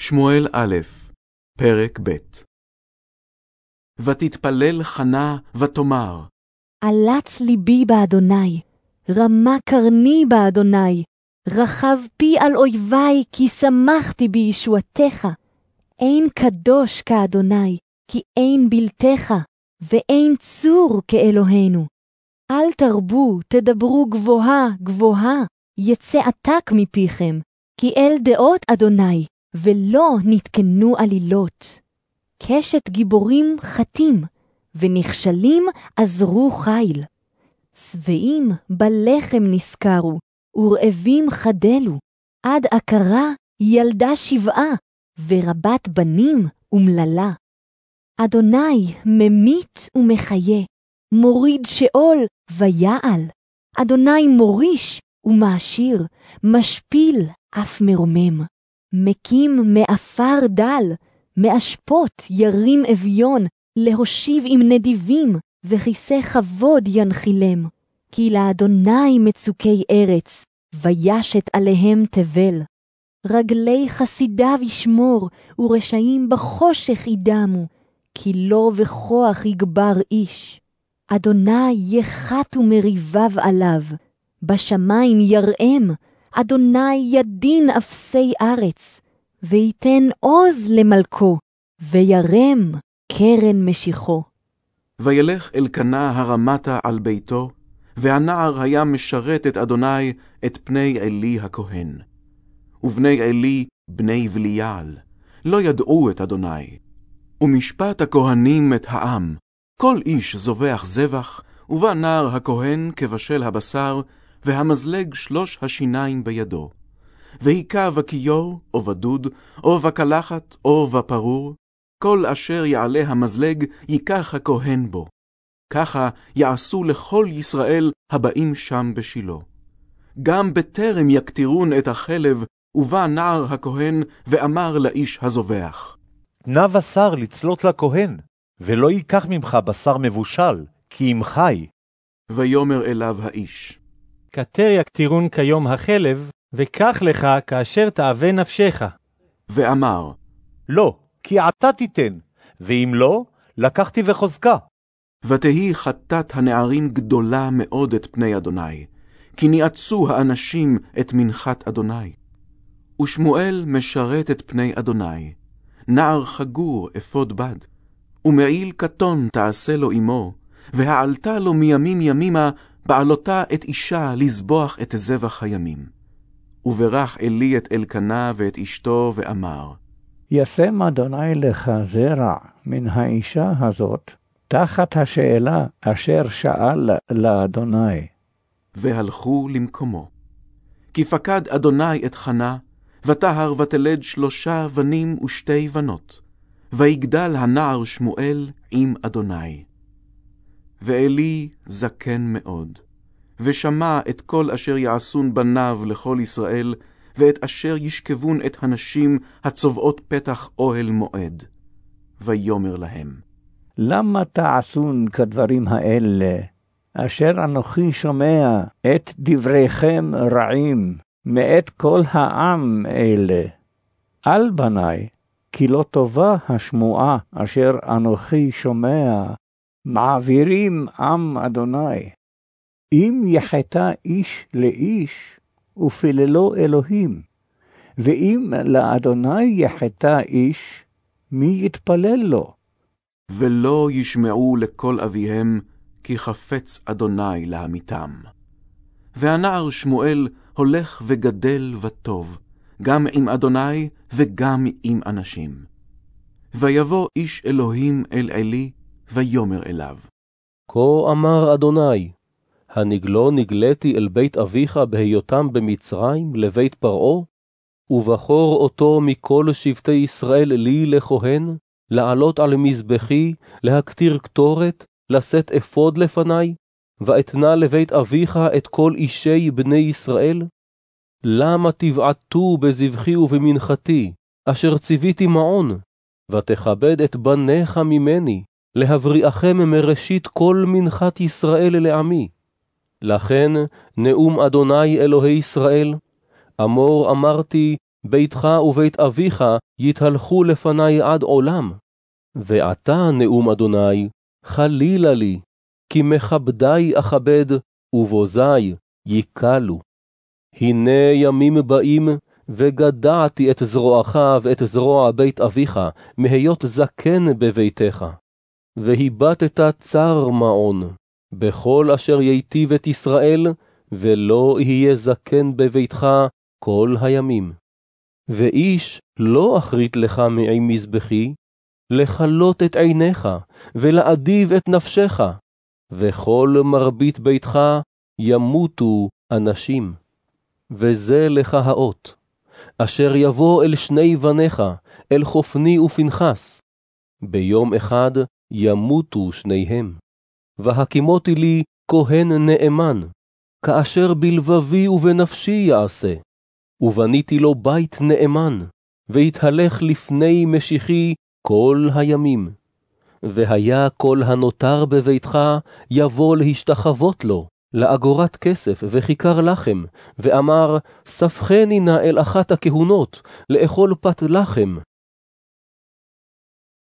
שמואל א', פרק ב' ותתפלל חנה ותאמר, עלץ ליבי באדוני, רמה קרני באדוני, רחב פי על אויבי, כי שמחתי בישועתך. אין קדוש כאדוני, כי אין בלתך, ואין צור כאלוהינו. אל תרבו, תדברו גבוהה גבוהה, יצא עתק מפיכם, כי אל דעות אדוני, ולא נתקנו עלילות. קשת גיבורים חטים, ונכשלים עזרו חיל. שבעים בלחם נשכרו, ורעבים חדלו, עד עקרה ילדה שבעה, ורבת בנים אומללה. אדוני ממית ומחיה, מוריד שאול ויעל. אדוני מוריש ומעשיר, משפיל אף מרומם. מקים מעפר דל, מאשפות ירים אביון, להושיב עם נדיבים, וכיסא כבוד ינחילם. כי לאדוני מצוקי ארץ, וישת עליהם תבל. רגלי חסידיו ישמור, ורשעים בחושך ידמו, כי לא וכוח יגבר איש. אדוני יחתו מריביו עליו, בשמיים יראם, אדוני ידין אפסי ארץ, ויתן עוז למלכו, וירם קרן משיחו. וילך אלקנה הרמתה על ביתו, והנער היה משרת את אדוני את פני עלי הכהן. ובני עלי בני בליעל, לא ידעו את אדוני. ומשפט הכהנים את העם, כל איש זובח זבח, ובא נער הכהן כבשל הבשר, והמזלג שלוש השיניים בידו. והיכה בכיור, או בדוד, או בקלחת, או בפרור, כל אשר יעלה המזלג, ייקח הכהן בו. ככה יעשו לכל ישראל הבאים שם בשילה. גם בטרם יקטירון את החלב, ובא נער הכהן, ואמר לאיש הזובח. נא בשר לצלות לכהן, ולא ייקח ממך בשר מבושל, כי אם חי. ויאמר אליו האיש, כתר יקטירון כיום החלב, וקח לך כאשר תאווה נפשך. ואמר, לא, כי עתה תיתן, ואם לא, לקחתי וחוזקה. ותהי חטאת הנערים גדולה מאוד את פני אדוני, כי ניאצו האנשים את מנחת אדוני. ושמואל משרת את פני אדוני, נער חגור אפוד בד, ומעיל קטון תעשה לו אמו, והעלתה לו מימים ימימה בעלותה את אישה לזבוח את זבח הימים. וברך עלי את אלקנה ואת אשתו, ואמר, ישם אדוני לך זרע מן האישה הזאת, תחת השאלה אשר שאל לאדוני. והלכו למקומו. כי פקד אדוני את חנה, וטהר ותלד שלושה בנים ושתי בנות, ויגדל הנער שמואל עם אדוני. ועלי זקן מאוד, ושמע את כל אשר יעשון בניו לכל ישראל, ואת אשר ישכבון את הנשים הצובעות פתח אוהל מועד. ויאמר להם, למה תעשון כדברים האלה, אשר אנוכי שומע את דבריכם רעים, מאת כל העם אלה? אל בני, כי לא טובה השמועה אשר אנוכי שומע, מעבירים עם אדוני. אם יחטא איש לאיש, ופיללו אלוהים, ואם לאדוני יחטא איש, מי יתפלל לו? ולא ישמעו לקול אביהם, כי חפץ אדוני להמיתם. והנער שמואל הולך וגדל וטוב, גם עם אדוני וגם עם אנשים. ויבוא איש אלוהים אל עלי, ויאמר אליו. כה אמר אדוני, הנגלו נגלתי אל בית אביך בהיותם במצרים לבית פרעה, ובחור אותו מכל שבטי ישראל לי לכהן, לעלות על מזבחי, להקטיר קטורת, לשאת אפוד לפני, ואתנה לבית אביך את כל אישי בני ישראל? למה תבעטו בזבחי ובמנחתי, אשר ציוויתי מעון, ותכבד את בניך ממני, להבריאכם מראשית כל מנחת ישראל לעמי. לכן, נאום אדוני אלוהי ישראל, אמור אמרתי, ביתך ובית אביך יתהלכו לפני עד עולם. ועתה, נאום אדוני, חלילה לי, כי מכבדי אכבד, ובוזי יקלו. הנה ימים באים, וגדעתי את זרועך ואת זרוע בית אביך, מהיות זקן בביתך. והיבטת צר מעון, בכל אשר ייטיב את ישראל, ולא יהיה זקן בביתך כל הימים. ואיש לא אחרית לך מעי מזבחי, לכלות את עיניך, ולאדיב את נפשך, וכל מרבית ביתך ימותו אנשים. וזה לך האות, אשר יבוא אל שני בניך, אל חופני ופנחס. ביום אחד ימותו שניהם. והקימותי לי כהן נאמן, כאשר בלבבי ובנפשי יעשה. ובניתי לו בית נאמן, והתהלך לפני משיחי כל הימים. והיה כל הנותר בביתך יבוא להשתחוות לו, לאגורת כסף וכיכר לחם, ואמר, ספחני נא אל אחת הכהונות, לאכול פת לחם,